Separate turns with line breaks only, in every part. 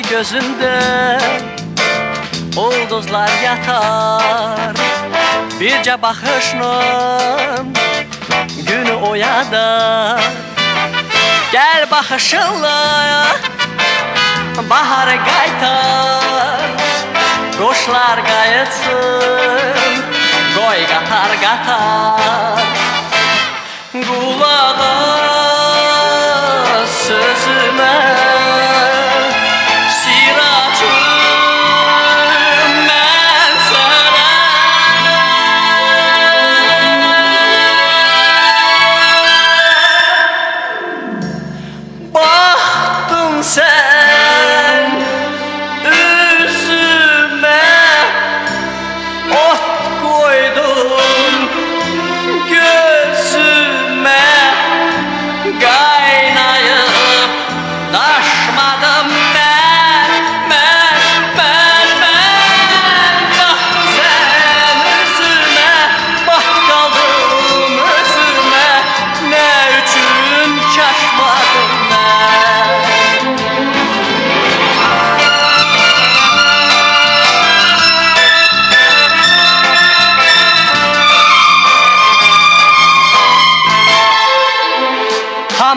gözünde Ulduzlar yatar. Birce bakışla Günü oyadar. Gel bakışınla Baharı qaytar. Quşlar qayıtsın Qoy qatar qatar. Qulağa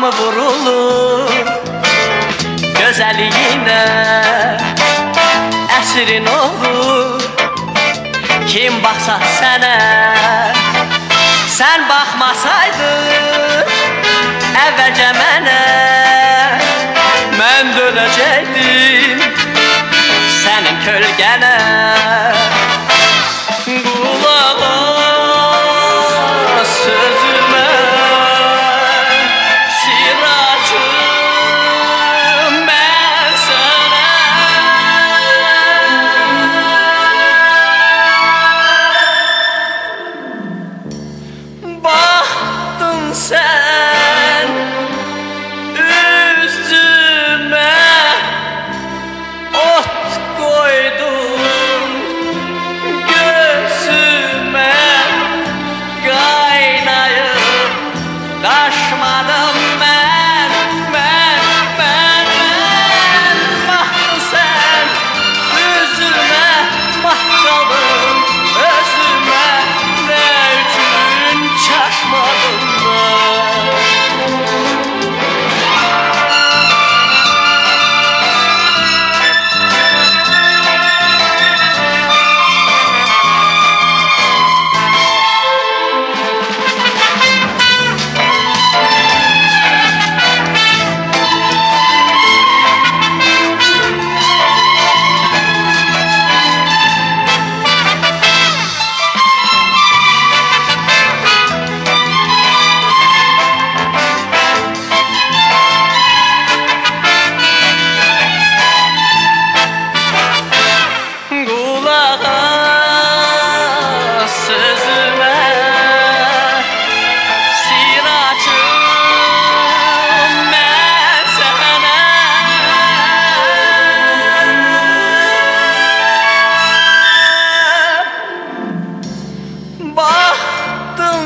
Hamı vurulur Gözəliyinə Əsrin olur Kim baxsa sənə Sən baxmasaydın Əvvəlcə mənə Mən dönəcəkdim Sənin kölgənə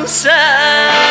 sun